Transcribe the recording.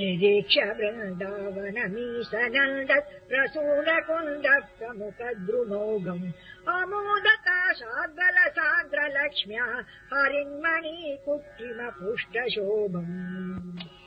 निरीक्ष वृन्दावनमी स नन्द प्रसूनकुण्ड प्रमुख द्रुमोगम् अमोदता सागलसाद्रलक्ष्म्या पुष्ट शोभम्